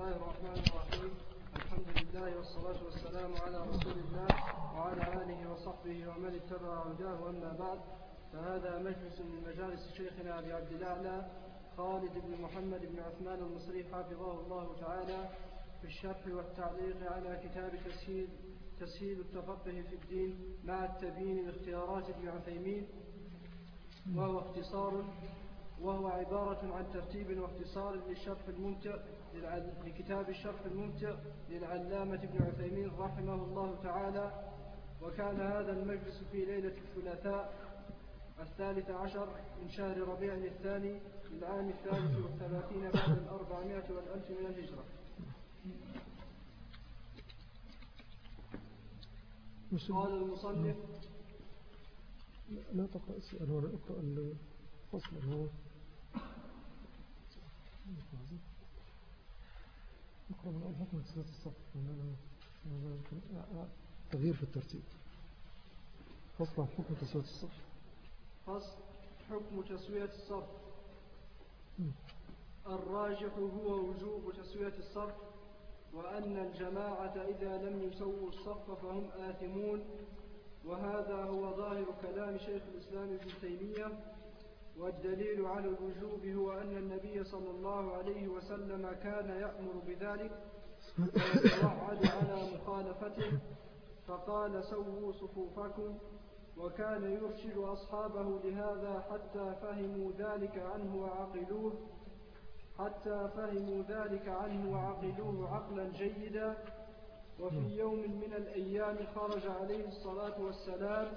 الله الرحمن الرحيم. الحمد لله والصلاة والسلام على رسول الله وعلى آله وصحبه ومن اتبع هداه أما بعد. فهذا مجلس من مجالس شيخنا أبي عبد الأعلى خالد بن محمد بن عثمان المصري حفظه الله تعالى في الشرح والتعليق على كتاب تسهيل تسهيل التفقه في الدين مع التبيين لاختيارات ابن عثيمين. وهو اختصار وهو عبارة عن ترتيب واختصار للشرح الممتع لكتاب الشرح الممتع للعلامة ابن عثيمين رحمه الله تعالى وكان هذا المجلس في ليلة الثلاثاء الثالث عشر من شهر ربيع الثاني للعام الثالث والثلاثين بعد الأربعمائة والألف من الهجرة. قال المصنف لا تقرأ السؤال ولا اقرأ الفصل هو اقرأ من حكم تسوية الصف تغيير في الترتيب. فصل حكم تسوية الصف فصل. حكم تسوية الصف الراجح هو وجوب تسوية الصف وأن الجماعة إذا لم يسووا الصف فهم آثمون. وهذا هو ظاهر كلام شيخ الإسلام ابن تيمية والدليل على الوجوب هو أن النبي صلى الله عليه وسلم كان يأمر بذلك ويتوعد على مخالفته فقال سووا صفوفكم وكان يرشد أصحابه لهذا حتى فهموا ذلك عنه وعقلوه حتى فهموا ذلك عنه وعقلوه عقلا جيدا. وفي يوم من الأيام خرج عليه الصلاة والسلام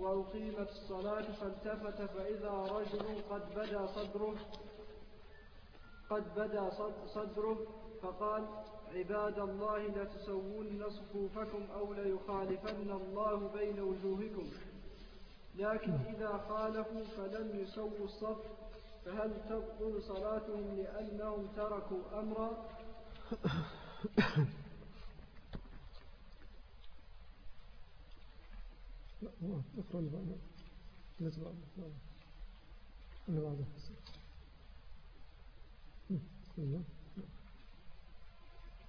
وأقيمت الصلاة فالتفت فإذا رجل قد بدا صدره قد بدا صدره فقال عباد الله لتسوون صفوفكم أو ليخالفن الله بين وجوهكم. لكن إذا خالفوا فلم يسووا الصف فهل تبطل صلاتهم لأنهم تركوا أمرا؟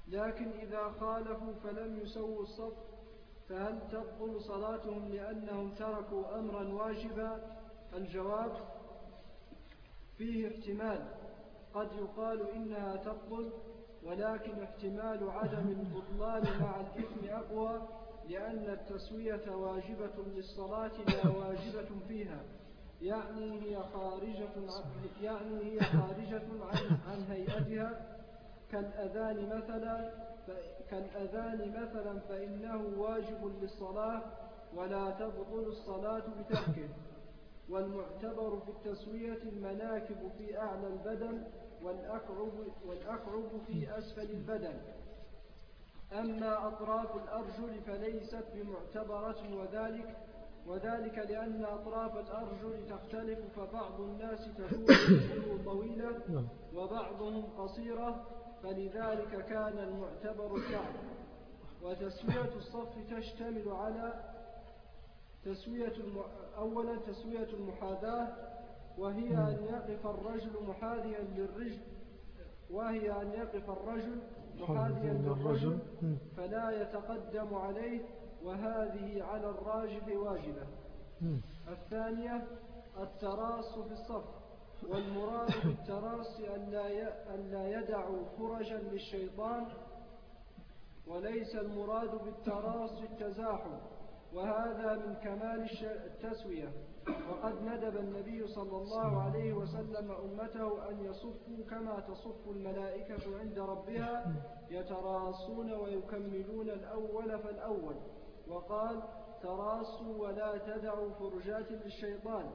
لكن إذا خالفوا فلم يسووا الصف فهل تبطل صلاتهم لأنهم تركوا أمرا واجبا؟ الجواب فيه احتمال. قد يقال إنها تبطل ولكن احتمال عدم البطلان مع الإثم أقوى. لأن التسوية واجبة للصلاة لا واجبة فيها. يعني هي خارجة عن يعني هي خارجة عن, عن هيئتها. كالأذان مثلا كالأذان مثلا فإنه واجب للصلاة ولا تبطل الصلاة بتركه. والمعتبر في التسوية المناكب في أعلى البدن والأكعب, والأكعب في أسفل البدن. أما أطراف الأرجل فليست بمعتبرة وذلك وذلك لأن أطراف الأرجل تختلف فبعض الناس تكون طويلة نعم. وبعضهم قصيرة فلذلك كان المعتبر الكعب وتسوية الصف تشتمل على تسوية الم... أولا تسوية المحاذاة وهي أن يقف الرجل محاذيا للرجل وهي أن يقف الرجل محاذيا للرجل فلا يتقدم عليه وهذه على الراجل واجبة. الثانية التراص في الصف والمراد بالتراص أن لا يدعوا فرجا للشيطان وليس المراد بالتراص التزاحم. وهذا من كمال التسوية. وقد ندب النبي صلى الله عليه وسلم أمته أن يصفوا كما تصف الملائكة عند ربها يتراصون ويكملون الأول فالأول. وقال تراصوا ولا تدعوا فرجات للشيطان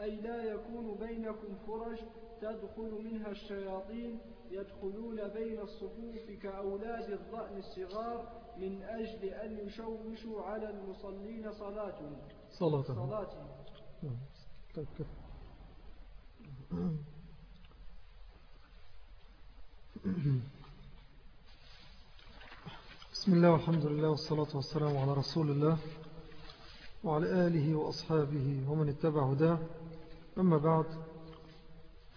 أي لا يكون بينكم فرج تدخل منها الشياطين يدخلون بين الصفوف كأولاد الضأن الصغار من أجل أن يشوشوا على المصلين صلاتهم. صلاتهم. بسم الله والحمد لله والصلاة والسلام على رسول الله وعلى آله وأصحابه ومن اتبع هداه. أما بعد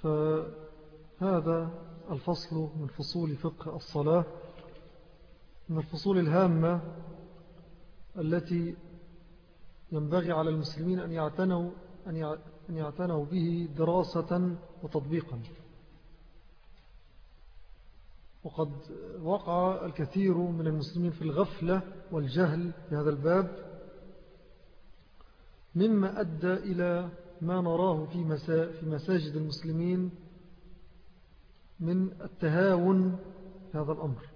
فهذا الفصل من فصول فقه الصلاة من الفصول الهامة التي ينبغي على المسلمين أن يعتنوا, أن يعتنوا به دراسة وتطبيقا. وقد وقع الكثير من المسلمين في الغفلة والجهل في هذا الباب مما أدى إلى ما نراه في, في مساجد المسلمين من التهاون في هذا الأمر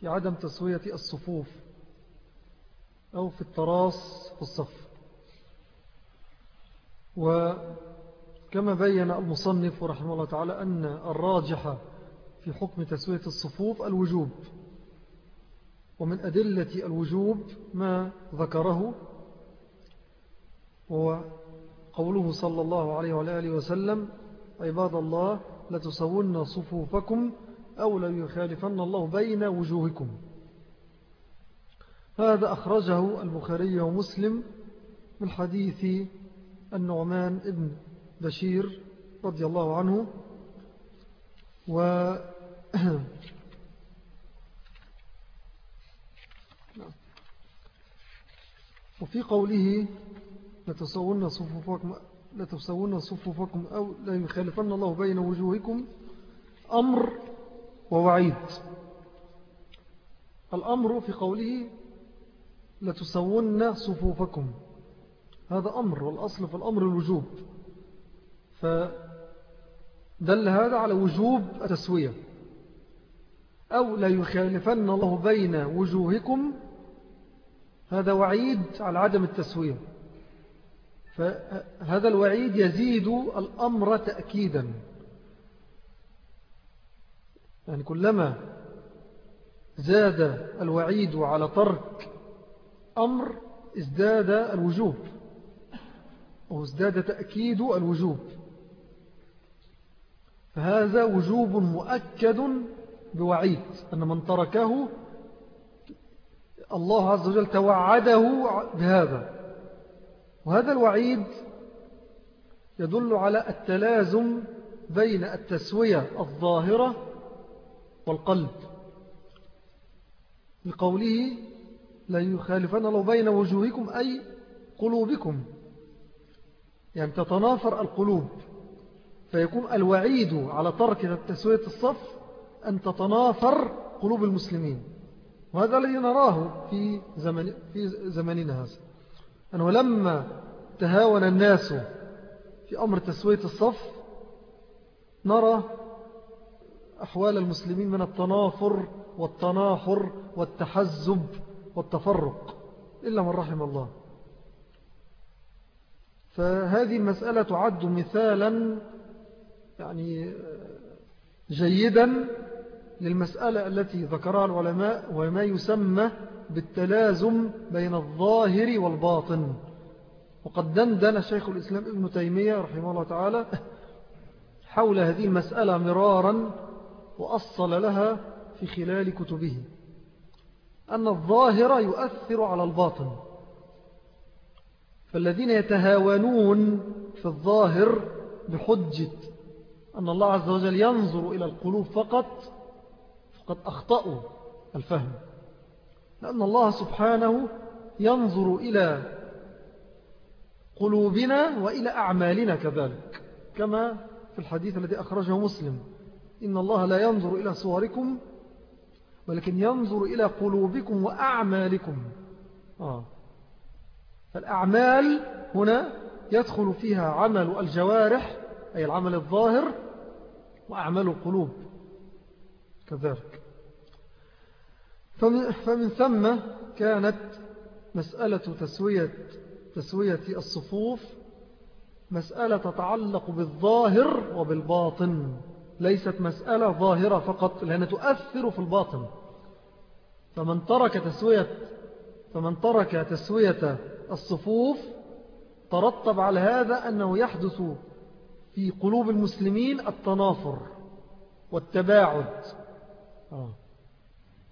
في عدم تسوية الصفوف. أو في التراص في الصف. وكما بين المصنف رحمه الله تعالى أن الراجح في حكم تسوية الصفوف الوجوب. ومن أدلة الوجوب ما ذكره هو قوله صلى الله عليه وآله وسلم عباد الله لتسون صفوفكم أو ليخالفن الله بين وجوهكم. هذا أخرجه البخاري ومسلم من حديث النعمان ابن بشير رضي الله عنه. و وفي قوله لتسون صفوفكم, لتسون صفوفكم أو لا يخالفن الله بين وجوهكم أمر ووعيد. الأمر في قوله لتسون صفوفكم. هذا أمر والأصل في الأمر الوجوب. فدل هذا على وجوب التسوية. أو لا يخالفن الله بين وجوهكم هذا وعيد على عدم التسوية. فهذا الوعيد يزيد الأمر تأكيدا. يعني كلما زاد الوعيد على ترك أمر ازداد الوجوب أو ازداد تأكيد الوجوب. فهذا وجوب مؤكد بوعيد أن من تركه الله عز وجل توعده بهذا. وهذا الوعيد يدل على التلازم بين التسوية الظاهرة والقلب. لقوله لا يخالفن الله بين وجوهكم أي قلوبكم. يعني تتنافر القلوب. فيكون الوعيد على ترك تسوية الصف أن تتنافر قلوب المسلمين. وهذا الذي نراه في, زمن في زمننا هذا. أنه لما تهاون الناس في أمر تسوية الصف نرى أحوال المسلمين من التنافر والتناحر والتحزب. والتفرق إلا من رحم الله. فهذه المسألة تعد مثالا يعني جيدا للمسألة التي ذكرها العلماء وما يسمى بالتلازم بين الظاهر والباطن. وقد دندن شيخ الإسلام ابن تيمية رحمه الله تعالى حول هذه المسألة مرارا وأصل لها في خلال كتبه. أن الظاهر يؤثر على الباطن. فالذين يتهاونون في الظاهر بحجة أن الله عز وجل ينظر إلى القلوب فقط فقد أخطأوا الفهم. لأن الله سبحانه ينظر إلى قلوبنا وإلى أعمالنا كذلك كما في الحديث الذي أخرجه مسلم. إن الله لا ينظر إلى صوركم ولكن ينظر إلى قلوبكم وأعمالكم. آه. فالأعمال هنا يدخل فيها عمل الجوارح أي العمل الظاهر وأعمال القلوب. كذلك. فمن, ثم كانت مسألة تسوية, تسوية الصفوف مسألة تتعلق بالظاهر وبالباطن. ليست مسألة ظاهرة فقط لأنها تؤثر في الباطن. فمن ترك تسوية فمن ترك تسوية الصفوف ترتب على هذا أنه يحدث في قلوب المسلمين التنافر والتباعد. آه.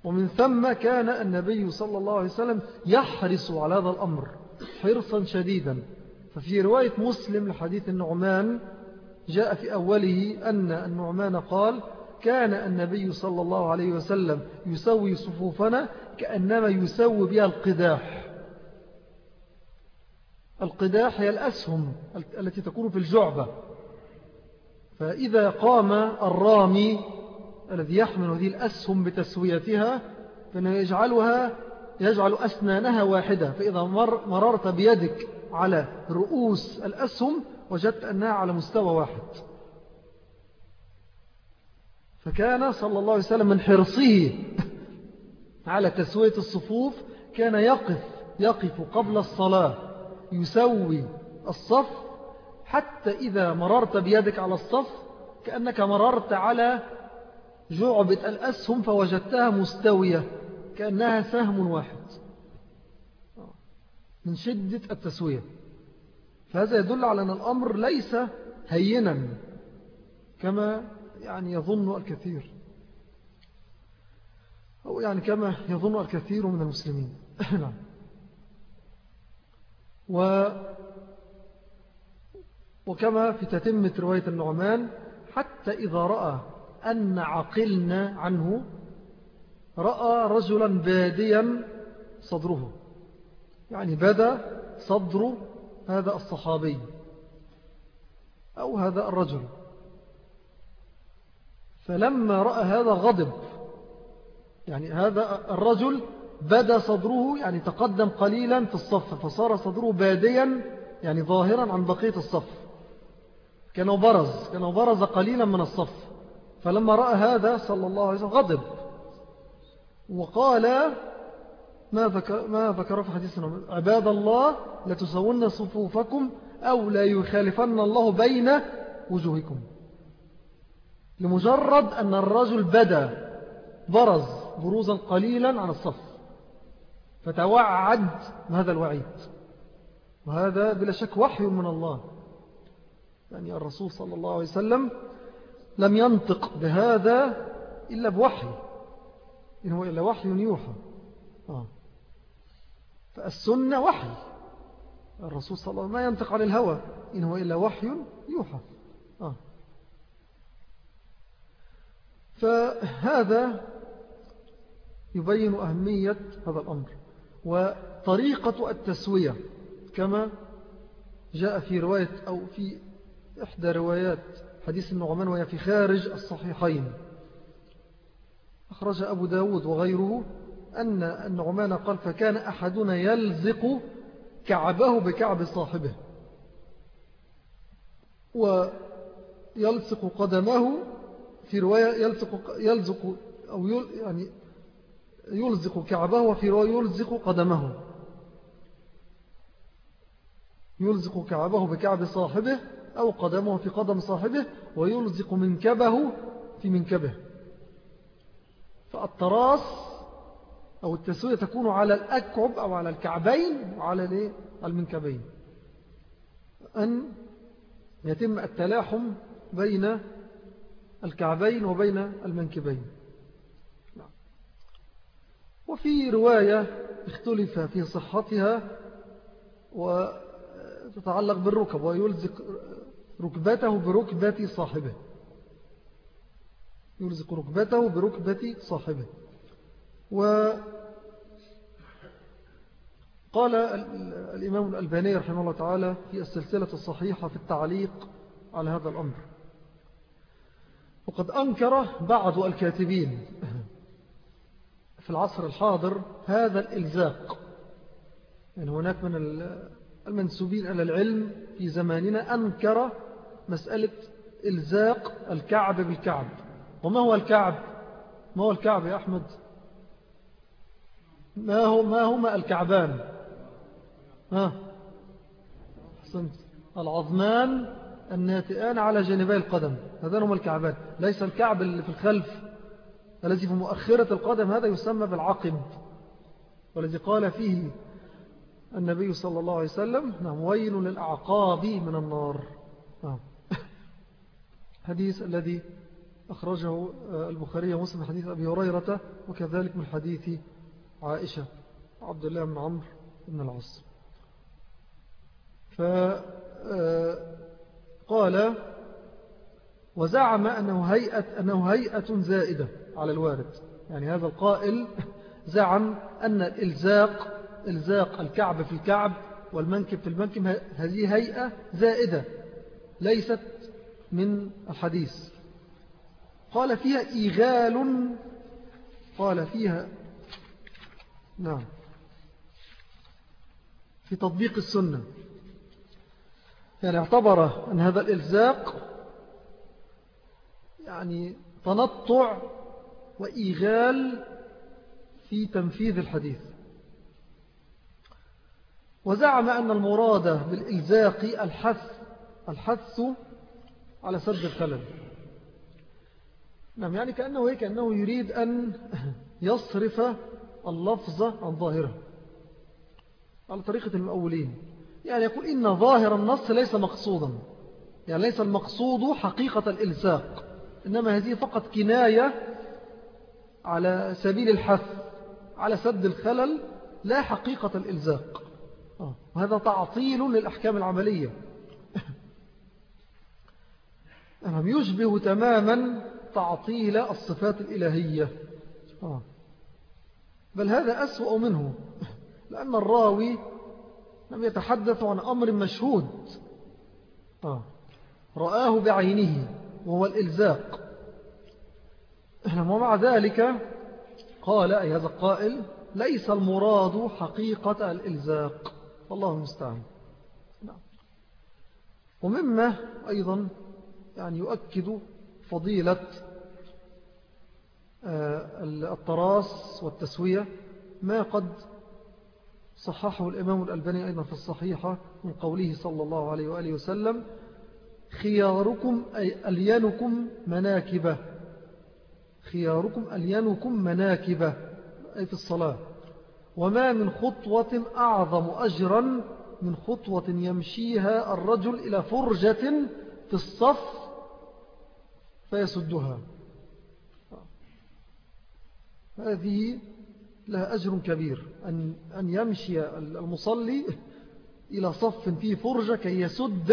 ومن ثم كان النبي صلى الله عليه وسلم يحرص على هذا الأمر حرصا شديدا. ففي رواية مسلم لحديث النعمان جاء في أوله أن النعمان قال كان النبي صلى الله عليه وسلم يسوي صفوفنا كأنما يسوي بها القداح. القداح هي الأسهم التي تكون في الجعبة. فإذا قام الرامي الذي يحمل هذه الأسهم بتسويتها فإنه يجعلها يجعل أسنانها واحدة. فإذا مر مررت بيدك على رؤوس الأسهم وجدت أنها على مستوى واحد. فكان صلى الله عليه وسلم من حرصه على تسوية الصفوف كان يقف يقف قبل الصلاة يسوي الصف حتى إذا مررت بيدك على الصف كأنك مررت على جعبة الأسهم فوجدتها مستوية كأنها سهم واحد. من شدة التسوية. فهذا يدل على أن الأمر ليس هينا كما يعني يظن الكثير. أو يعني كما يظن الكثير من المسلمين. نعم. و وكما في تتمة رواية النعمان حتى إذا رأى أن عقلنا عنه رأى رجلا باديا صدره. يعني بدا صدر هذا الصحابي أو هذا الرجل. فلما رأى هذا غضب يعني هذا الرجل بدا صدره يعني تقدم قليلا في الصف فصار صدره باديا يعني ظاهرا عن بقية الصف. كانوا برز كانوا برز قليلا من الصف. فلما رأى هذا صلى الله عليه وسلم غضب وقال ما ذكر, ما ذكر في حديثنا عباد الله لتسون صفوفكم أو لا يخالفن الله بين وجوهكم. لمجرد أن الرجل بدا برز بروزا قليلا عن الصف فتوعد هذا الوعيد. وهذا بلا شك وحي من الله. يعني الرسول صلى الله عليه وسلم لم ينطق بهذا إلا بوحي. إن هو إلا وحي يوحى. آه. فالسنة وحي. الرسول صلى الله عليه وسلم ما ينطق عن الهوى. إن هو إلا وحي يوحى. آه. فهذا يبين أهمية هذا الأمر. وطريقة التسوية. كما جاء في رواية أو في إحدى روايات حديث النعمان وهي في خارج الصحيحين. أخرج أبو داود وغيره أن النعمان قال فكان أحدنا يلزق كعبه بكعب صاحبه. ويلصق قدمه في رواية يلزق, يلزق أو يل يعني يلزق كعبه وفي رواية يلزق قدمه. يلزق كعبه بكعب صاحبه أو قدمه في قدم صاحبه ويلزق منكبه في منكبه. فالتراص أو التسوية تكون على الأكعب أو على الكعبين وعلى المنكبين. أن يتم التلاحم بين الكعبين وبين المنكبين. وفي رواية اختلف في صحتها وتتعلق بالركب ويلزق ركبته بركبة صاحبه. يلزق ركبته بركبة صاحبه. وقال الإمام الألباني رحمه الله تعالى في السلسلة الصحيحة في التعليق على هذا الأمر. وقد أنكر بعض الكاتبين في العصر الحاضر هذا الإلزاق. يعني هناك من المنسوبين إلى العلم في زماننا أنكر مسألة إلزاق الكعب بالكعب. وما هو الكعب؟ ما هو الكعب يا أحمد؟ ما, هو ما هما الكعبان؟ ها؟ حسنت العظمان الناتئان على جانبي القدم. هذان هما الكعبان. ليس الكعب اللي في الخلف الذي في مؤخرة القدم هذا يسمى بالعقب والذي قال فيه النبي صلى الله عليه وسلم نعم ويل للأعقاب من النار. نعم. حديث الذي أخرجه البخاري ومسلم حديث أبي هريرة وكذلك من حديث عائشة عبد الله بن عمرو بن العصر فقال وزعم أنه هيئة, أنه هيئة زائدة على الوارد. يعني هذا القائل زعم أن الإلزاق إلزاق الكعب في الكعب والمنكب في المنكب هذه هيئة زائدة ليست من الحديث. قال فيها إيغال قال فيها نعم. في تطبيق السنة. يعني اعتبر أن هذا الإلزاق يعني تنطع وإيغال في تنفيذ الحديث. وزعم أن المراد بالإلزاق الحث الحث على سد الخلل. نعم يعني كأنه هيك كأنه يريد أن يصرف اللفظ عن ظاهره على طريقة المؤولين. يعني يقول إن ظاهر النص ليس مقصودا يعني ليس المقصود حقيقة الإلساق إنما هذه فقط كناية على سبيل الحث على سد الخلل لا حقيقة الإلزاق. آه، وهذا تعطيل للأحكام العملية. يشبه تماما تعطيل الصفات الإلهية. آه. بل هذا أسوأ منه لأن الراوي لم يتحدث عن أمر مشهود. آه. رآه بعينه وهو الإلزاق. ومع ذلك. قال أي هذا القائل ليس المراد حقيقة الإلزاق. والله المستعان. نعم. ومما أيضا يعني يؤكد فضيلة التراس والتسوية ما قد صححه الإمام الألباني أيضا في الصحيحة من قوله صلى الله عليه وآله وسلم خياركم أي ألينكم مناكبة. خياركم ألينكم مناكبة أي في الصلاة. وما من خطوة أعظم أجرا من خطوة يمشيها الرجل إلى فرجة في الصف فيسدها. هذه لها أجر كبير أن, أن يمشي المصلي إلى صف فيه فرجة كي يسد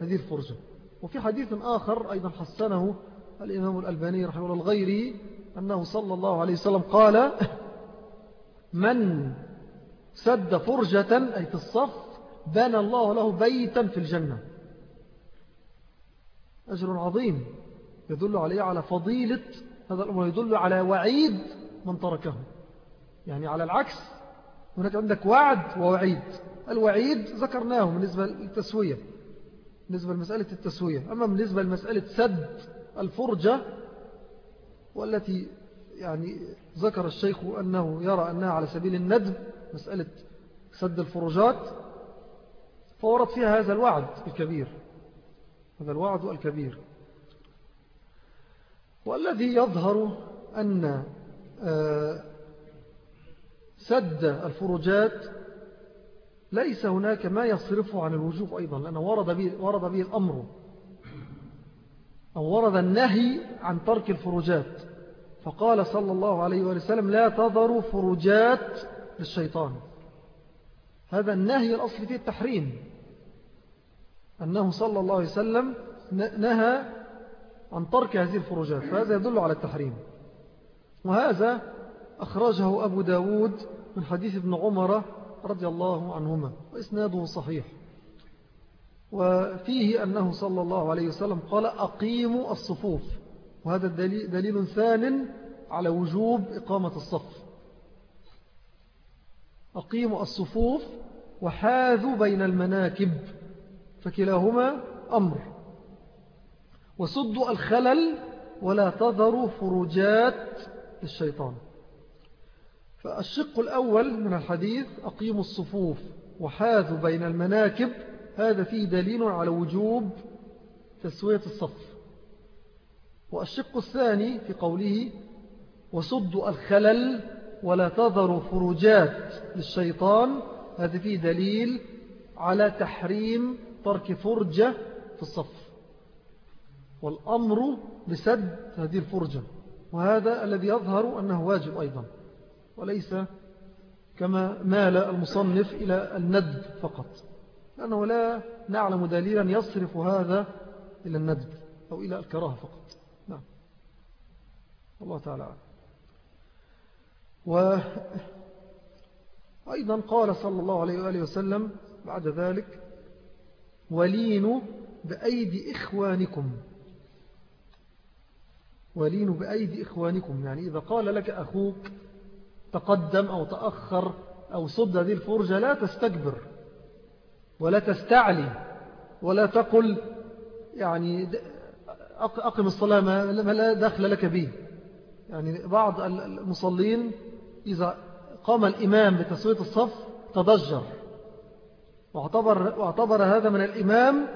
هذه الفرجة. وفي حديث آخر أيضا حسنه الإمام الألباني رحمه الله الغيري أنه صلى الله عليه وسلم قال من سد فرجة أي في الصف بنى الله له بيتا في الجنة. أجر عظيم يدل عليه على فضيلة هذا الأمر يدل على وعيد من تركه يعني على العكس هناك عندك وعد ووعيد. الوعيد ذكرناه بالنسبة للتسوية بالنسبة لمسألة التسوية. أما بالنسبة لمسألة سد الفرجة والتي يعني ذكر الشيخ أنه يرى أنها على سبيل الندب مسألة سد الفرجات فورد فيها هذا الوعد الكبير. هذا الوعد الكبير. والذي يظهر أن سد الفروجات ليس هناك ما يصرفه عن الوجوب أيضا لأنه ورد به, ورد به الأمر أو ورد النهي عن ترك الفروجات. فقال صلى الله عليه وسلم لا تذروا فروجات للشيطان. هذا النهي الأصل فيه التحريم أنه صلى الله عليه وسلم نهى عن ترك هذه الفروجات فهذا يدل على التحريم. وهذا أخرجه أبو داود من حديث ابن عمر رضي الله عنهما وإسناده صحيح. وفيه أنه صلى الله عليه وسلم قال أقيموا الصفوف. وهذا دليل, دليل ثان على وجوب إقامة الصف. أقيموا الصفوف وحاذوا بين المناكب فكلاهما أمر. وسدوا الخلل ولا تذروا فرجات للشيطان. فالشق الأول من الحديث أقيموا الصفوف وحاذوا بين المناكب هذا فيه دليل على وجوب تسوية الصف. والشق الثاني في قوله وسدوا الخلل ولا تذروا فرجات للشيطان هذا فيه دليل على تحريم ترك فرجة في الصف. والأمر بسد هذه الفرجة. وهذا الذي يظهر أنه واجب أيضا وليس كما مال المصنف إلى الندب فقط لأنه لا نعلم دليلا يصرف هذا إلى الندب أو إلى الكراهة فقط. نعم. الله تعالى وأيضا قال صلى الله عليه وآله وسلم بعد ذلك ولينوا بأيدي إخوانكم. ولينوا بأيدي إخوانكم. يعني إذا قال لك أخوك تقدم أو تأخر أو صد هذه الفرجة لا تستكبر ولا تستعلي ولا تقل يعني أقم الصلاة ما لا دخل لك به. يعني بعض المصلين إذا قام الإمام بتسوية الصف تضجر. واعتبر, واعتبر هذا من الإمام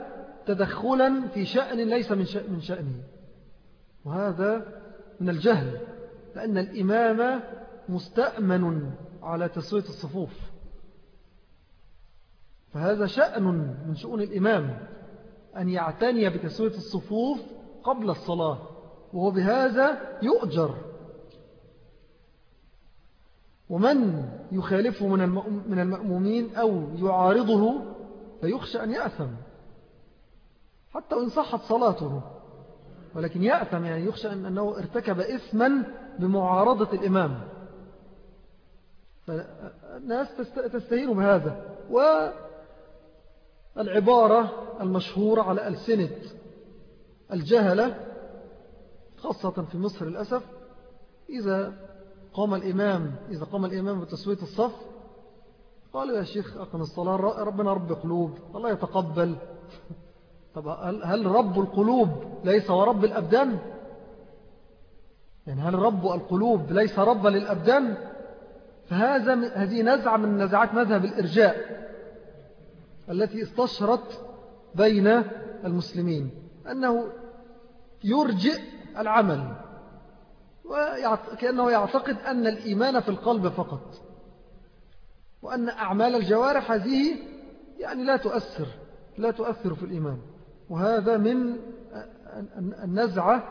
تدخلا في شأن ليس من, شأن من شأنه. وهذا من الجهل لأن الإمام مستأمن على تسوية الصفوف. فهذا شأن من شؤون الإمام أن يعتني بتسوية الصفوف قبل الصلاة وهو بهذا يؤجر. ومن يخالفه من المأمومين أو يعارضه فيخشى أن يأثم حتى وإن صحت صلاته. ولكن يأثم يعني يخشى أنه ارتكب إثما بمعارضة الإمام. فالناس تستهين بهذا. والعبارة المشهورة على ألسنة الجهلة خاصة في مصر للأسف إذا قام الإمام إذا قام الإمام بتسوية الصف قال يا شيخ أقم الصلاة ربنا رب قلوب الله يتقبل. طب هل رب القلوب ليس ورب الأبدان؟ يعني هل رب القلوب ليس رب للأبدان؟ فهذا هذه نزعة من نزعات مذهب الإرجاء التي استشرت بين المسلمين أنه يرجئ العمل وكأنه يعتقد أن الإيمان في القلب فقط وأن أعمال الجوارح هذه يعني لا تؤثر لا تؤثر في الإيمان. وهذا من النزعة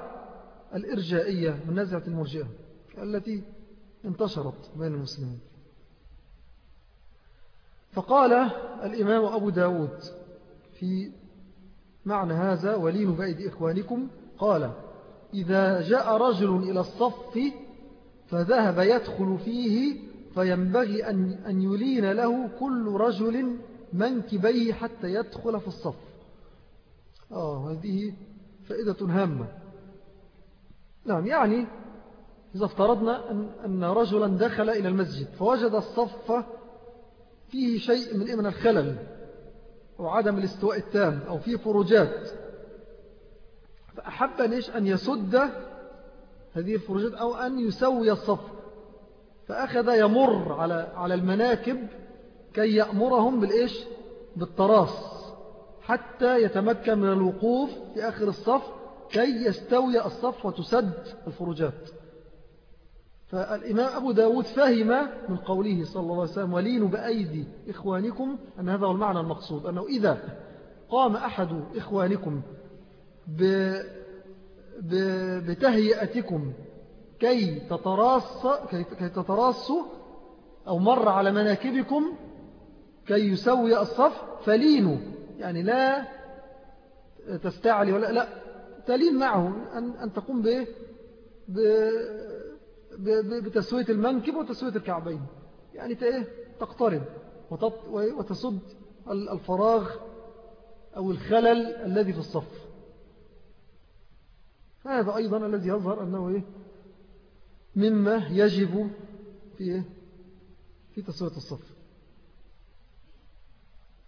الإرجائية من نزعة المرجئة التي انتشرت بين المسلمين. فقال الإمام أبو داود في معنى هذا ولين بأيدي إخوانكم قال إذا جاء رجل إلى الصف فذهب يدخل فيه فينبغي أن يلين له كل رجل منكبيه حتى يدخل في الصف. آه هذه فائدة هامة. نعم يعني إذا افترضنا أن, رجلا دخل إلى المسجد فوجد الصف فيه شيء من من الخلل أو عدم الاستواء التام أو فيه فروجات. فأحب نيش أن يسد هذه الفروجات أو أن يسوي الصف. فأخذ يمر على على المناكب كي يأمرهم بالإيش؟ بالتراص. حتى يتمكن من الوقوف في آخر الصف كي يستوي الصف وتسد الفروجات. فالإمام أبو داود فهم من قوله صلى الله عليه وسلم ولينوا بأيدي إخوانكم أن هذا هو المعنى المقصود أنه إذا قام أحد إخوانكم ب... ب... بتهيئتكم كي تتراص كي... تتراصوا أو مر على مناكبكم كي يسوي الصف فلينوا. يعني لا تستعلي ولا لا تلين معه أن, أن تقوم ب... بتسوية المنكب وتسوية الكعبين. يعني تقترب وتصد الفراغ أو الخلل الذي في الصف. هذا أيضا الذي يظهر أنه إيه؟ مما يجب في إيه؟ في تسوية الصف.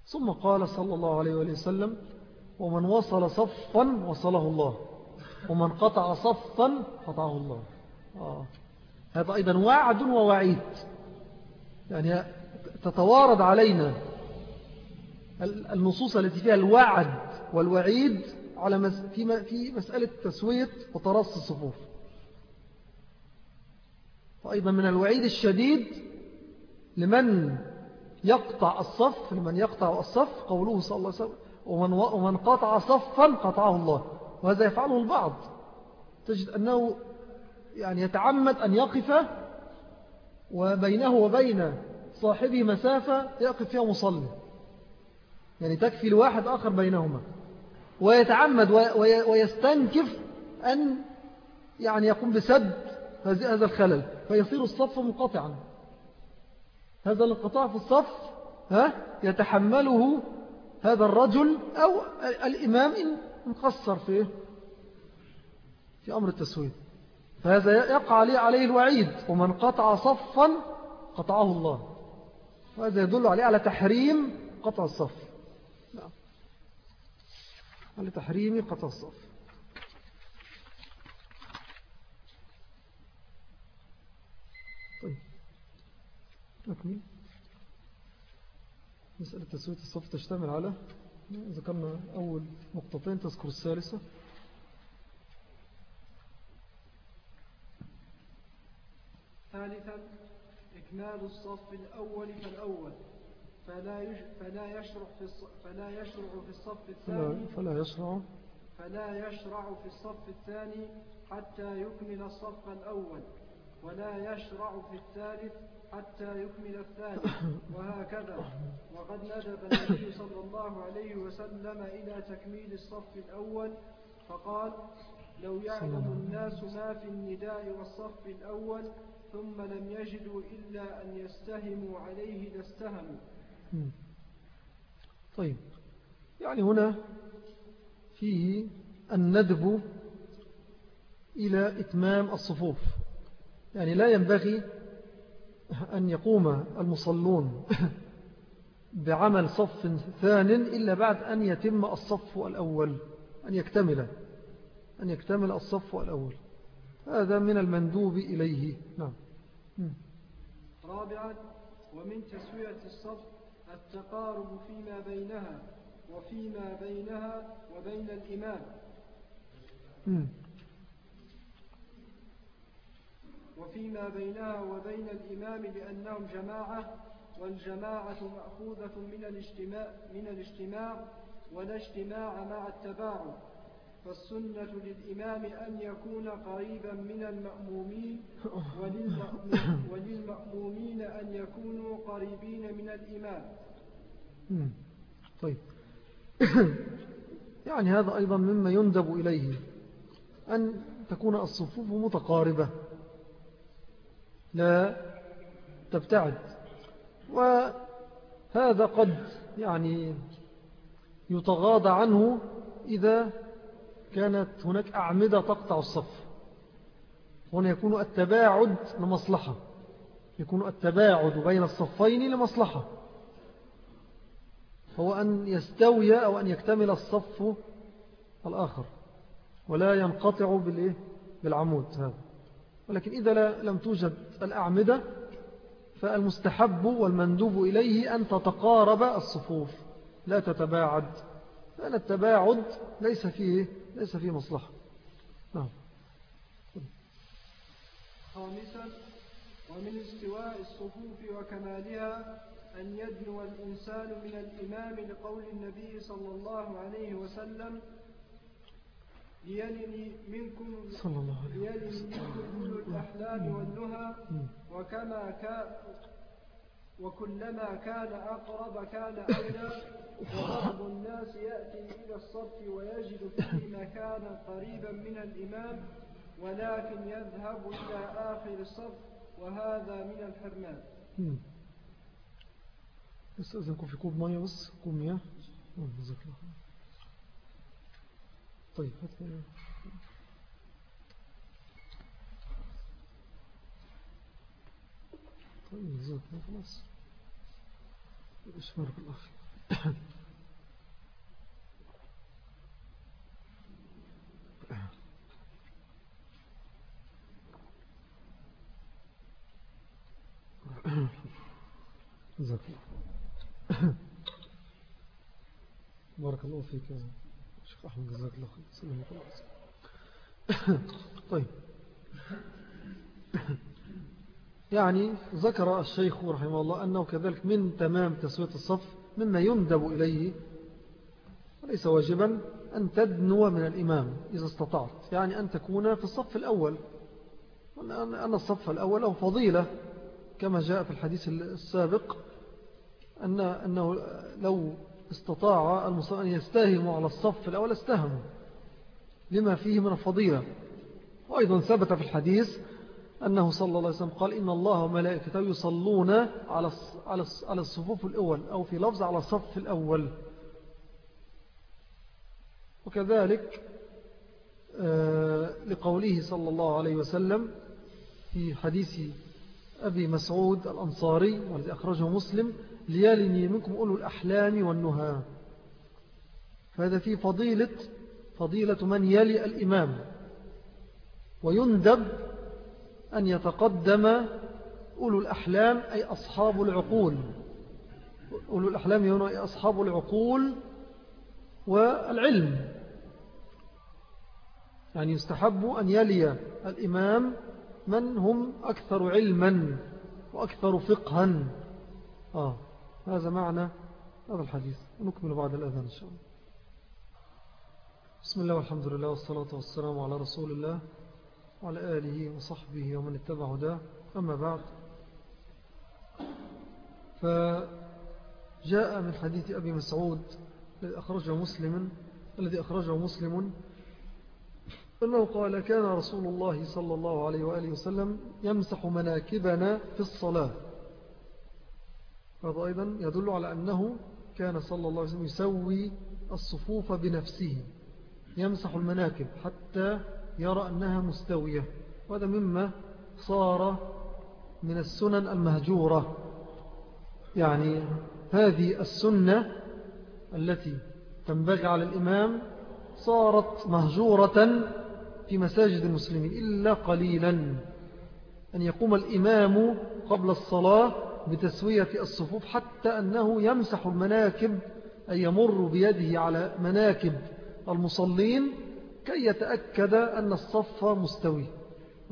ثم قال صلى الله عليه وسلم ومن وصل صفا وصله الله ومن قطع صفا قطعه الله. آه. هذا أيضا وعد ووعيد. يعني تتوارد علينا النصوص التي فيها الوعد والوعيد على في مسألة تسوية وترص الصفوف. وأيضا من الوعيد الشديد لمن يقطع الصف لمن يقطع الصف قوله صلى الله عليه وسلم ومن, ومن قطع صفا قطعه الله. وهذا يفعله البعض. تجد أنه يعني يتعمد أن يقف وبينه وبين صاحبه مسافة يقف فيها مصلي. يعني تكفي لواحد آخر بينهما. ويتعمد ويستنكف أن يعني يقوم بسد هذا الخلل فيصير الصف منقطعا. هذا الانقطاع في الصف ها يتحمله هذا الرجل أو الإمام إن مقصر فيه في أمر التسويد. فهذا يقع عليه, عليه الوعيد ومن قطع صفا قطعه الله. وهذا يدل عليه على تحريم قطع الصف. نعم. على تحريم قطع الصف طيب نكمل مسألة تسوية الصف تشتمل على ذكرنا أول نقطتين تذكر الثالثة. ثالثا إكمال الصف الأول فالأول فلا فلا يشرع في فلا يشرع في الصف الثاني. فلا يشرع. فلا يشرع في الصف الثاني حتى يكمل الصف الأول. ولا يشرع في الثالث حتى يكمل الثالث وهكذا. وقد ندب النبي صلى الله عليه وسلم إلى تكميل الصف الأول. فقال لو يعلم الناس ما في النداء والصف الأول ثم لم يجدوا إلا أن يستهموا عليه لاستهموا. طيب. يعني هنا فيه الندب إلى إتمام الصفوف. يعني لا ينبغي أن يقوم المصلون بعمل صف ثان إلا بعد أن يتم الصف الأول أن يكتمل أن يكتمل الصف الأول. هذا من المندوب إليه. نعم. رابعا ومن تسوية الصف التقارب فيما بينها وفيما بينها وبين الإمام. وفيما بينها وبين الإمام لأنهم جماعة والجماعة مأخوذة من الاجتماع, من الاجتماع ولا اجتماع مع التباعد. فالسنة للإمام أن يكون قريبا من المأمومين وللمأمومين أن يكونوا قريبين من الإمام. طيب. يعني هذا أيضا مما يندب إليه أن تكون الصفوف متقاربة. لا تبتعد. وهذا قد يعني يتغاضى عنه إذا كانت هناك أعمدة تقطع الصف. هنا يكون التباعد لمصلحة. يكون التباعد بين الصفين لمصلحة. هو أن يستوي أو أن يكتمل الصف الآخر. ولا ينقطع بالعمود هذا. ولكن إذا لم توجد الأعمدة فالمستحب والمندوب إليه أن تتقارب الصفوف لا تتباعد. لأن التباعد ليس فيه, ليس فيه مصلحة. نعم. خامسا ومن استواء الصفوف وكمالها أن يدنو الإنسان من الإمام لقول النبي صلى الله عليه وسلم ليلني منكم صلى الله عليه وسلم. كل الأحلام والنهى وكما كان وكلما كان أقرب كان أولى وبعض الناس يأتي إلى الصف ويجد فيه مكانا قريبا من الإمام ولكن يذهب إلى آخر الصف وهذا من الحرمان. أستأذنكم في كوب مية بس كوب مياه جزاك الله طيب طيب الله خلاص. جزاك الله. بارك الله فيك يا شيخ أحمد جزاك الله خير سلامك الله طيب. يعني ذكر الشيخ رحمه الله أنه كذلك من تمام تسوية الصف مما يندب إليه وليس واجبا أن تدنو من الإمام إذا استطعت. يعني أن تكون في الصف الأول. أن الصف الأول له فضيلة كما جاء في الحديث السابق أن أنه لو استطاع المسلمين أن يستهموا على الصف الأول استهموا لما فيه من الفضيلة. وأيضا ثبت في الحديث أنه صلى الله عليه وسلم قال إن الله وملائكته يصلون على على الصفوف الأول أو في لفظ على الصف الأول. وكذلك آه، لقوله صلى الله عليه وسلم في حديث أبي مسعود الأنصاري والذي أخرجه مسلم ليالني منكم أولو الأحلام والنهى. فهذا فيه فضيلة فضيلة من يلي الإمام. ويندب أن يتقدم أولو الأحلام أي أصحاب العقول. أولو الأحلام يهون أي أصحاب العقول والعلم. يعني يستحب أن يلي الإمام من هم أكثر علما وأكثر فقها. آه. هذا معنى هذا الحديث. ونكمل بعد الأذان إن شاء الله. بسم الله والحمد لله والصلاة والسلام على رسول الله وعلى آله وصحبه ومن اتبع هداه. أما بعد فجاء من حديث أبي مسعود الذي أخرجه مسلم الذي أخرجه مسلم أنه قال كان رسول الله صلى الله عليه وآله وسلم يمسح مناكبنا في الصلاة. هذا أيضا يدل على أنه كان صلى الله عليه وسلم يسوي الصفوف بنفسه يمسح المناكب حتى يرى أنها مستوية. وهذا مما صار من السنن المهجورة. يعني هذه السنة التي تنبغي على الإمام صارت مهجورة في مساجد المسلمين إلا قليلا. أن يقوم الإمام قبل الصلاة بتسوية الصفوف حتى أنه يمسح المناكب أي يمر بيده على مناكب المصلين كي يتأكد أن الصف مستوي.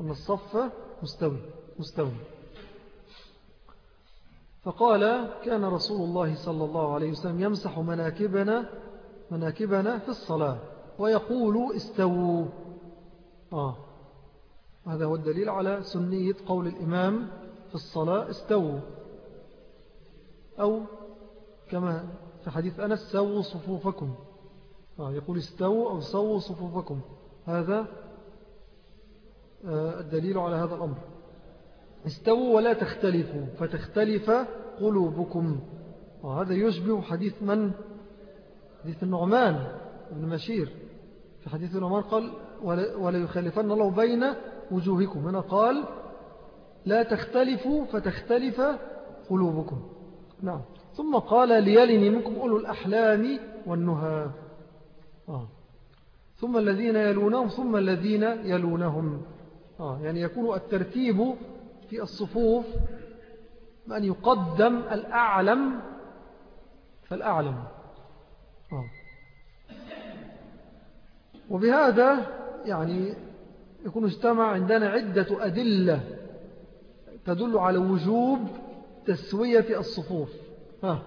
أن الصف مستوي مستوي. فقال كان رسول الله صلى الله عليه وسلم يمسح مناكبنا مناكبنا في الصلاة ويقول استووا. آه. هذا هو الدليل على سنية قول الإمام في الصلاة استووا. أو كما في حديث أنس سووا صفوفكم. آه يقول استووا أو سووا صفوفكم. هذا آه الدليل على هذا الأمر. استووا ولا تختلفوا فتختلف قلوبكم. وهذا يشبه حديث من؟ حديث النعمان ابن مشير. في حديث النعمان قال ولا يخالفن الله بين وجوهكم. هنا قال لا تختلفوا فتختلف قلوبكم. نعم ثم قال ليلني منكم أولو الأحلام والنهى آه. ثم الذين يلونهم ثم الذين يلونهم آه. يعني يكون الترتيب في الصفوف أن يقدم الأعلم فالأعلم آه. وبهذا يعني يكون اجتمع عندنا عدة أدلة تدل على وجوب تسوية الصفوف. ها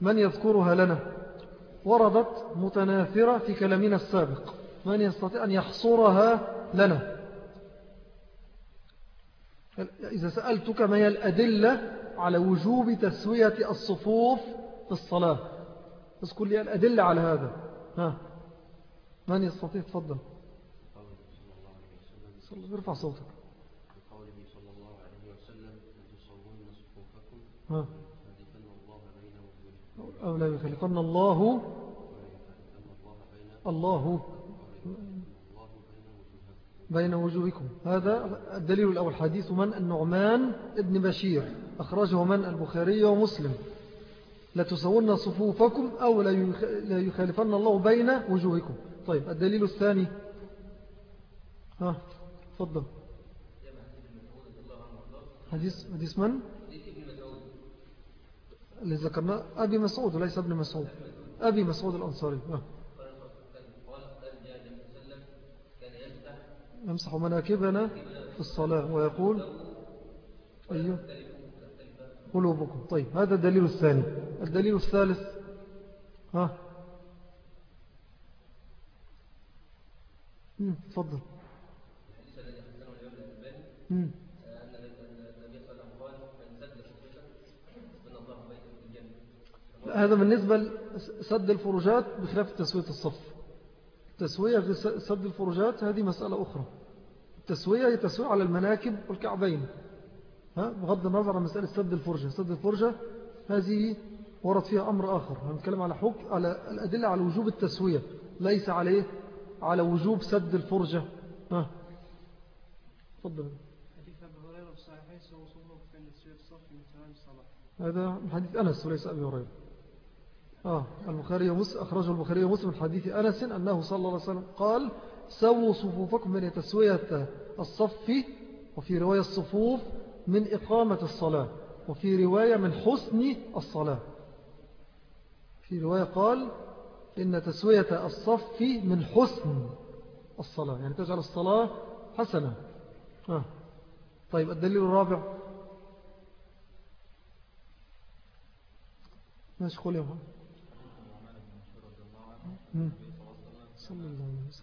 من يذكرها لنا؟ وردت متناثرة في كلامنا السابق. من يستطيع أن يحصرها لنا؟ إذا سألتك ما هي الأدلة على وجوب تسوية الصفوف في الصلاة؟ اذكر لي الأدلة على هذا. ها من يستطيع؟ تفضل. ارفع صوتك بقوله صلى الله عليه وسلم لتصورن صفوفكم ها ليخلفن الله بين وجوهكم أو لا يخلقن الله الله بين وجوهكم. هذا الدليل الأول. حديث من؟ النعمان ابن بشير. أخرجه من؟ البخاري ومسلم. لتسون صفوفكم أو لا يخالفن الله بين وجوهكم. طيب الدليل الثاني. ها تفضل. حديث حديث من؟ اللي ذكرنا أبي مسعود وليس ابن مسعود. أبي مسعود الأنصاري. ها يمسح مناكبنا في الصلاة ويقول أيوه قلوبكم. طيب هذا الدليل الثاني. الدليل الثالث ها؟ تفضل. هذا بالنسبة لسد الفروجات بخلاف تسوية الصف التسوية في سد الفروجات هذه مسألة أخرى. التسوية هي تسوية على المناكب والكعبين. ها؟ بغض النظر عن مسألة سد الفرجة. سد الفرجة هذه ورد فيها أمر آخر. هنتكلم على حكم على الأدلة على وجوب التسوية ليس عليه على وجوب سد الفرجة. ها؟ تفضل. تسوية هذا حديث أنس وليس أبي هريرة. آه البخاري ومسلم أخرجه البخاري ومسلم من حديث أنس أنه صلى الله عليه وسلم قال سووا صفوفكم من تسوية الصف وفي رواية الصفوف من إقامة الصلاة وفي رواية من حسن الصلاة. في رواية قال إن تسوية الصف من حسن الصلاة. يعني تجعل الصلاة حسنة. آه. طيب الدليل الرابع. ماشي محمد صلى الله عليه وسلم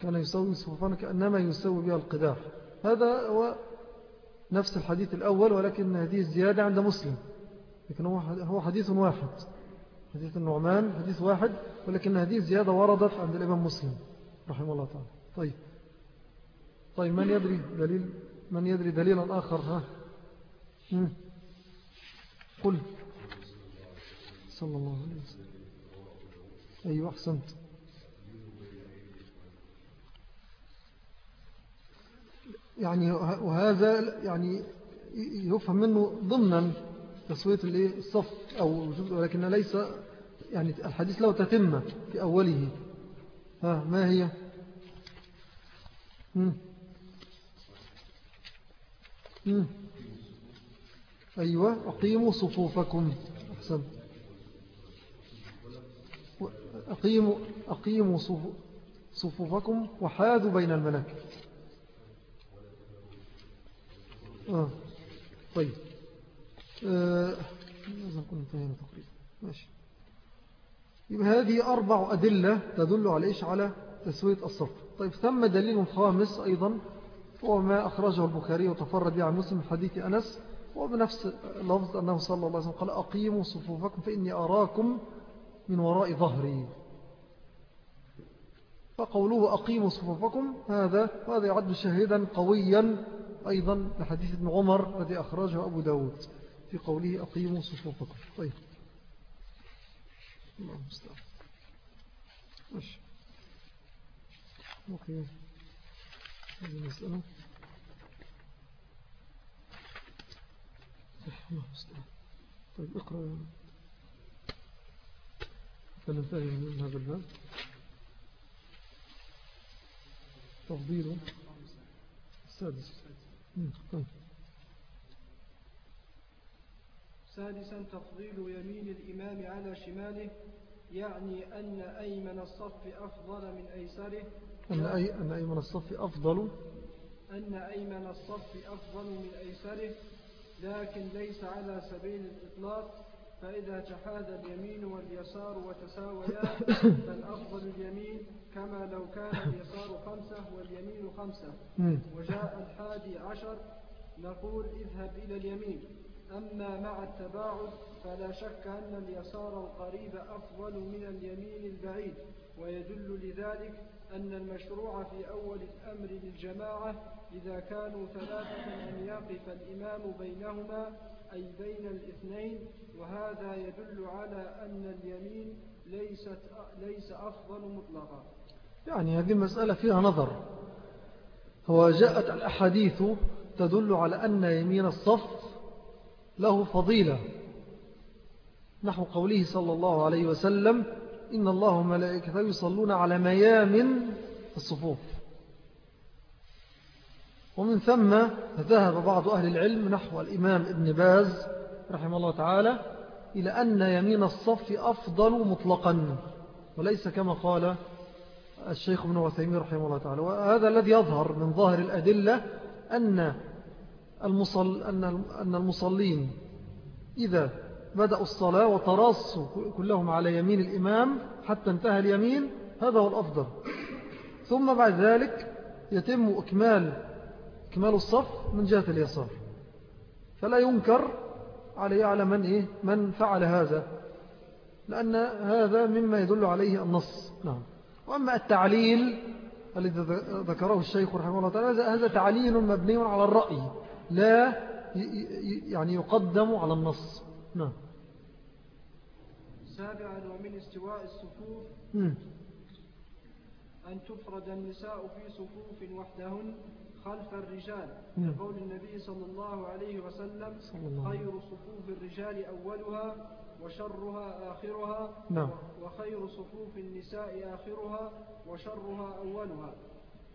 كان يسوي صفوفنا كأنما يسوي بها القداح. هذا هو نفس الحديث الأول ولكن هذه الزيادة عند مسلم. لكن هو حديث واحد. حديث النعمان حديث واحد ولكن هذه الزيادة وردت عند الإمام مسلم رحمه الله تعالى. طيب. طيب من يدري دليل؟ من يدري دليلا آخر؟ ها؟ قل. صلى الله عليه وسلم. أيوة أحسنت. يعني وهذا يعني يفهم منه ضمنا تسوية الصف أو ولكن ليس يعني الحديث له تتمة في أوله. ها ما هي؟ مم. مم. أيوة أقيموا صفوفكم. أحسن. أقيموا, أقيموا صفوفكم وحاذوا بين المناكب آه. طيب. آه. تقريبا ماشي. يبقى هذه أربع أدلة تدل على إيش؟ على تسوية الصف. طيب ثم دليل خامس أيضا هو ما أخرجه البخاري وتفرد به عن مسلم حديث أنس وبنفس لفظ أنه صلى الله عليه وسلم قال أقيموا صفوفكم فإني أراكم من وراء ظهري. فقوله أقيموا صفوفكم هذا هذا يعد شاهدا قويا أيضا لحديث ابن عمر الذي أخرجه أبو داود في قوله أقيموا صفوفكم. طيب. الله المستعان ماشي. أوكي هذه المسألة الله المستعان طيب اقرأ. فننتهي من هذا الباب. تفضيل. السادس. طيب. سادسا تفضيل يمين الإمام على شماله يعني أن أيمن الصف أفضل من أيسره. أن, أي أن أيمن الصف أفضل. أن أيمن الصف أفضل من أيسره. لكن ليس على سبيل الإطلاق فإذا تحاذى اليمين واليسار وتساويا فالأفضل اليمين كما لو كان اليسار خمسة واليمين خمسة. وجاء الحادي عشر نقول اذهب إلى اليمين. أما مع التباعد فلا شك أن اليسار القريب أفضل من اليمين البعيد ويدل لذلك أن المشروع في أول الأمر للجماعة إذا كانوا ثلاثة أن يقف الإمام بينهما أي بين الاثنين وهذا يدل على أن اليمين ليست ليس أفضل مطلقا. يعني هذه المسألة فيها نظر. هو جاءت الأحاديث تدل على أن يمين الصف له فضيلة. نحو قوله صلى الله عليه وسلم إن الله ملائكته يصلون على ميامن الصفوف. ومن ثم ذهب بعض أهل العلم نحو الإمام ابن باز رحمه الله تعالى إلى أن يمين الصف أفضل مطلقا. وليس كما قال الشيخ ابن وثيمين رحمه الله تعالى. وهذا الذي يظهر من ظاهر الأدلة أن المصل أن المصلين إذا بدأوا الصلاة وتراصوا كلهم على يمين الإمام حتى انتهى اليمين هذا هو الأفضل. ثم بعد ذلك يتم إكمال إكمال الصف من جهة اليسار. فلا ينكر عليه على من, إيه؟ من فعل هذا لأن هذا مما يدل عليه النص. نعم. وأما التعليل الذي ذكره الشيخ رحمه الله تعالى هذا تعليل مبني على الرأي. لا يعني يقدم على النص. نعم. سابعا ومن استواء الصفوف. أن تفرد النساء في صفوف وحدهن خلف الرجال. لقول النبي صلى الله عليه وسلم خير صفوف الرجال أولها وشرها آخرها. نعم. وخير صفوف النساء آخرها وشرها أولها.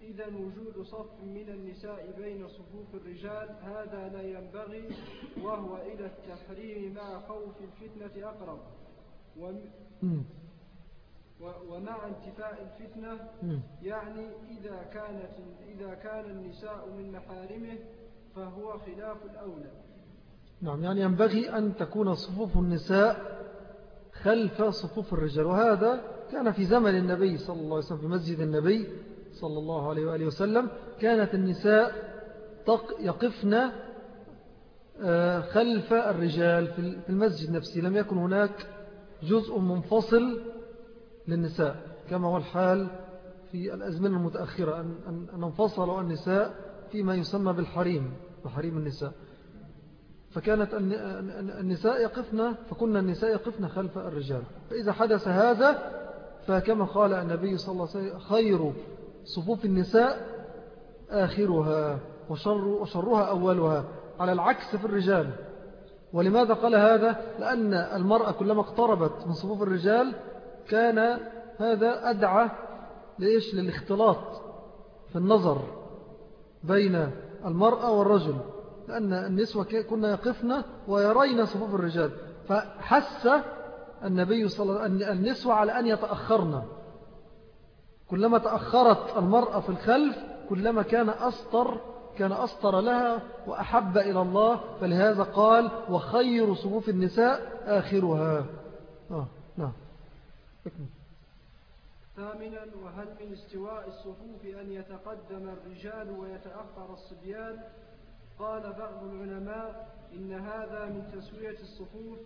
إذا وجود صف من النساء بين صفوف الرجال هذا لا ينبغي وهو إلى التحريم مع خوف الفتنة أقرب. ومع انتفاء الفتنة يعني إذا كانت إذا كان النساء من محارمه فهو خلاف الأولى. نعم يعني ينبغي أن تكون صفوف النساء خلف صفوف الرجال. وهذا كان في زمن النبي صلى الله عليه وسلم في مسجد النبي صلى الله عليه وآله وسلم كانت النساء يقفن آه، خلف الرجال في المسجد نفسه. لم يكن هناك جزء منفصل للنساء. كما هو الحال في الأزمنة المتأخرة أن انفصلوا النساء فيما يسمى بالحريم بحريم النساء. فكانت النساء يقفن فكنا النساء يقفن خلف الرجال. فإذا حدث هذا فكما قال النبي صلى الله عليه وسلم خير صفوف النساء آخرها وشر وشرها أولها على العكس في الرجال. ولماذا قال هذا؟ لأن المرأة كلما اقتربت من صفوف الرجال كان هذا أدعى لإيش؟ للاختلاط في النظر بين المرأة والرجل. لأن النسوة كنا يقفن ويرين صفوف الرجال فحس النبي صلى الله عليه وسلم النسوة على أن يتأخرن. كلما تأخرت المرأة في الخلف كلما كان أسطر كان أسطر لها وأحب إلى الله فلهذا قال وخير صفوف النساء آخرها. آه نعم. ثامنا وهل من استواء الصفوف أن يتقدم الرجال ويتأخر الصبيان؟ قال بعض العلماء إن هذا من تسوية الصفوف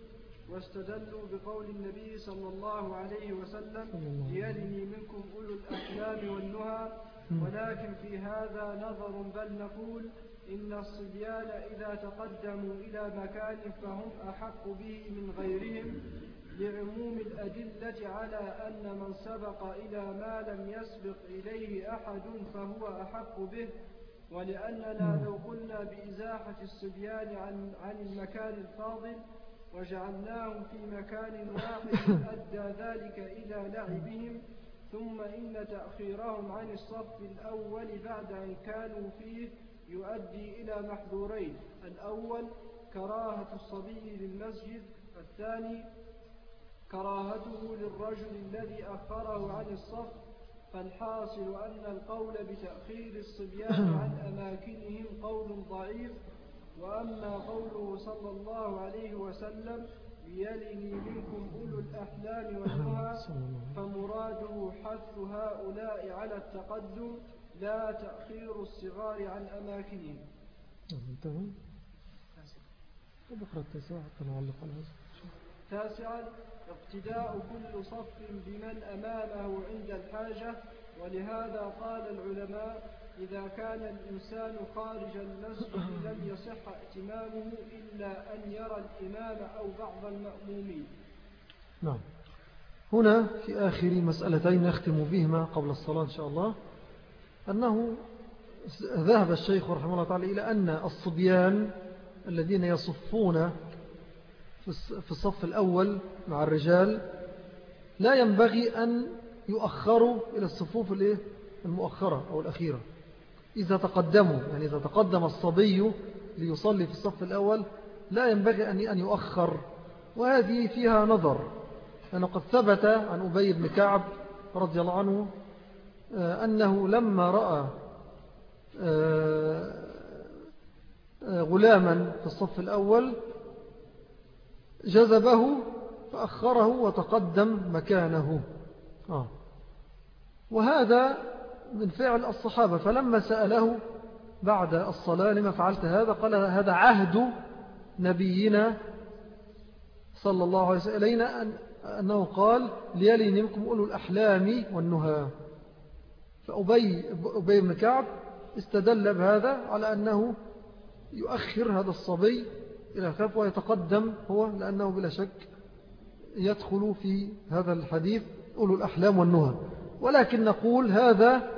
واستدلوا بقول النبي صلى الله عليه وسلم ليلني منكم أولو الأحلام والنهى ولكن في هذا نظر بل نقول إن الصبيان إذا تقدموا إلى مكان فهم أحق به من غيرهم لعموم الأدلة على أن من سبق إلى ما لم يسبق إليه أحد فهو أحق به ولأننا لو قلنا بإزاحة الصبيان عن, عن المكان الفاضل وجعلناهم في مكان واحد أدى ذلك إلى لعبهم. ثم إن تأخيرهم عن الصف الأول بعد أن كانوا فيه يؤدي إلى محظورين. الأول كراهة الصبي للمسجد الثاني كراهته للرجل الذي أخره عن الصف. فالحاصل أن القول بتأخير الصبيان عن أماكنهم قول ضعيف. وأما قوله صلى الله عليه وسلم يلني منكم أولو الأحلام والنهى فمراده حث هؤلاء على التقدم لا تأخير الصغار عن أماكنهم. انتهى. بكرة التاسعة حتى نعلق على هذا. تاسعا اقتداء كل صف بمن أمامه عند الحاجة. ولهذا قال العلماء إذا كان الإنسان خارج المسجد لم يصح ائتمامه إلا أن يرى الإمام أو بعض المأمومين. نعم. هنا في آخر مسألتين نختم بهما قبل الصلاة إن شاء الله. أنه ذهب الشيخ رحمه الله تعالى إلى أن الصبيان الذين يصفون في الصف الأول مع الرجال لا ينبغي أن يؤخروا إلى الصفوف المؤخرة أو الأخيرة. إذا تقدموا يعني إذا تقدم الصبي ليصلي في الصف الأول لا ينبغي أن يؤخر. وهذه فيها نظر. لأنه قد ثبت عن أبي بن كعب رضي الله عنه آه، أنه لما رأى آه، آه، غلاما في الصف الأول جذبه فأخره وتقدم مكانه. وهذا من فعل الصحابة فلما سأله بعد الصلاة لما فعلت هذا قال هذا عهد نبينا صلى الله عليه وسلم إلينا أن أنه قال ليلي منكم أولو الأحلام والنهى. فأبي أبي بن كعب استدل بهذا على أنه يؤخر هذا الصبي إلى خلف ويتقدم هو لأنه بلا شك يدخل في هذا الحديث أولو الأحلام والنهى. ولكن نقول هذا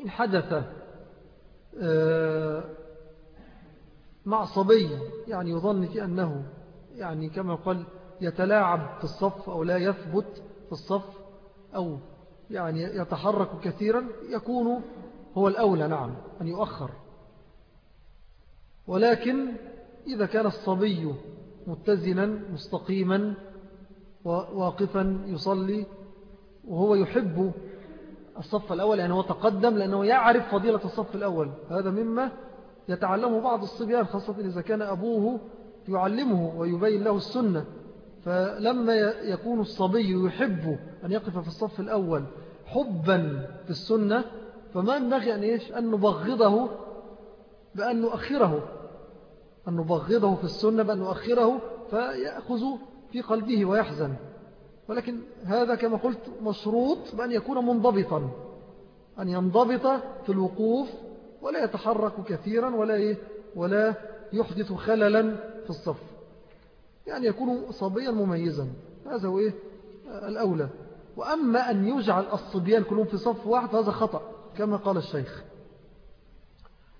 إن حدث آه، مع صبي يعني يظن في أنه يعني كما قال يتلاعب في الصف أو لا يثبت في الصف أو يعني يتحرك كثيرا يكون هو الأولى نعم أن يؤخر. ولكن إذا كان الصبي متزنا مستقيما واقفا يصلي وهو يحب الصف الأول يعني هو تقدم لأنه يعرف فضيلة الصف الأول. هذا مما يتعلمه بعض الصبيان خاصة إذا كان أبوه يعلمه ويبين له السنة. فلما يكون الصبي يحب أن يقف في الصف الأول حبا في السنة فما ينبغي أن, أن نبغضه بأن نؤخره. أن نبغضه في السنة بأن نؤخره فيأخذ في قلبه ويحزن. ولكن هذا كما قلت مشروط بأن يكون منضبطا أن ينضبط في الوقوف ولا يتحرك كثيرا ولا, إيه ولا يحدث خللا في الصف. يعني يكون صبيا مميزا. هذا هو إيه الأولى. وأما أن يجعل الصبيان كلهم في صف واحد فهذا خطأ كما قال الشيخ.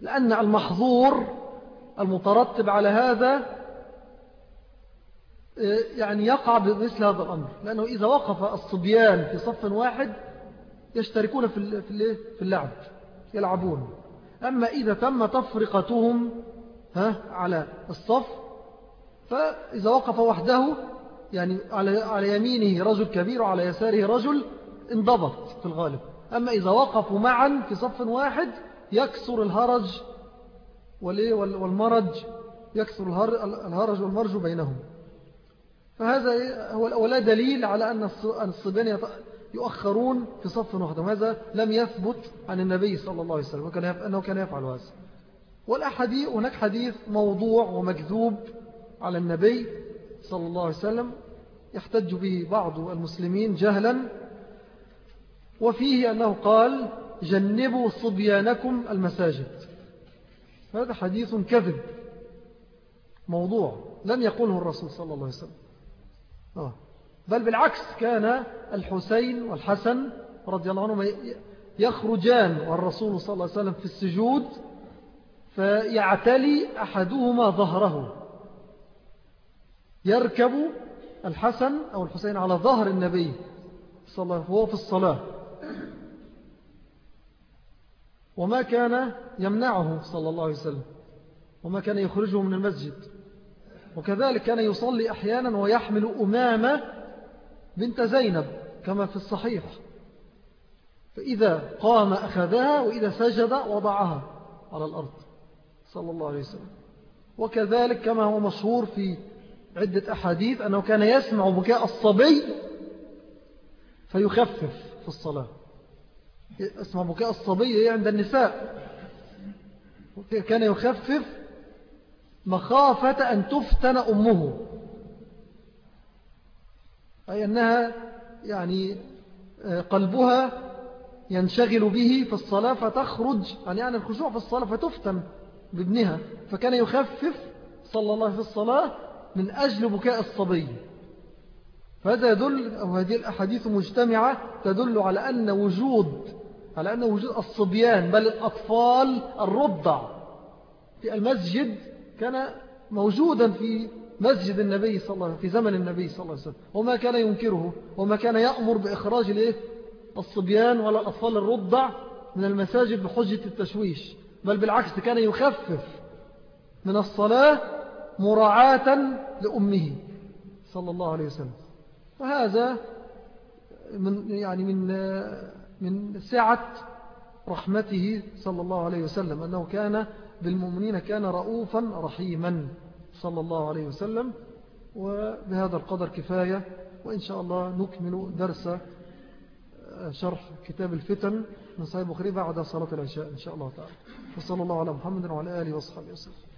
لأن المحظور المترتب على هذا يعني يقع بمثل هذا الأمر. لأنه إذا وقف الصبيان في صف واحد يشتركون في في اللعب يلعبون. أما إذا تم تفرقتهم ها على الصف فإذا وقف وحده يعني على على يمينه رجل كبير وعلى يساره رجل انضبط في الغالب. أما إذا وقفوا معا في صف واحد يكسر الهرج والمرج يكسر الهرج والمرج بينهم. فهذا هو ولا دليل على أن الصبيان يؤخرون في صف واحد وهذا لم يثبت عن النبي صلى الله عليه وسلم. أنه كان يفعل هذا. والأحاديث هناك حديث موضوع ومكذوب على النبي صلى الله عليه وسلم. يحتج به بعض المسلمين جهلا. وفيه أنه قال جنبوا صبيانكم المساجد. هذا حديث كذب. موضوع لم يقوله الرسول صلى الله عليه وسلم. آه. بل بالعكس كان الحسين والحسن رضي الله عنهما يخرجان والرسول صلى الله عليه وسلم في السجود فيعتلي أحدهما ظهره. يركب الحسن أو الحسين على ظهر النبي صلى الله عليه وسلم وهو في الصلاة. وما كان يمنعه صلى الله عليه وسلم وما كان يخرجه من المسجد. وكذلك كان يصلي أحيانا ويحمل أمامة بنت زينب كما في الصحيح. فإذا قام أخذها وإذا سجد وضعها على الأرض صلى الله عليه وسلم. وكذلك كما هو مشهور في عدة أحاديث أنه كان يسمع بكاء الصبي فيخفف في الصلاة. اسمع بكاء الصبي عند النساء. كان يخفف مخافة أن تفتن أمه. أي أنها يعني آه، قلبها ينشغل به في الصلاة فتخرج عن يعني الخشوع في الصلاة فتفتن بابنها. فكان يخفف صلى الله في الصلاة من أجل بكاء الصبي. فهذا يدل أو هذه الأحاديث مجتمعة تدل على أن وجود على أن وجود الصبيان بل الأطفال الرضع. في المسجد كان موجودا في مسجد النبي صلى الله عليه وسلم في زمن النبي صلى الله عليه وسلم. وما كان ينكره وما كان يأمر بإخراج الصبيان ولا الأطفال الرضع من المساجد بحجة التشويش. بل بالعكس كان يخفف من الصلاة مراعاة لأمه صلى الله عليه وسلم. وهذا من يعني من من سعة رحمته صلى الله عليه وسلم أنه كان بالمؤمنين كان رؤوفا رحيما صلى الله عليه وسلم وبهذا القدر كفاية وإن شاء الله نكمل درس شرح كتاب الفتن من صحيح بخري بعد صلاة العشاء إن شاء الله تعالى. وصلى الله على محمد وعلى آله وصحبه وسلم.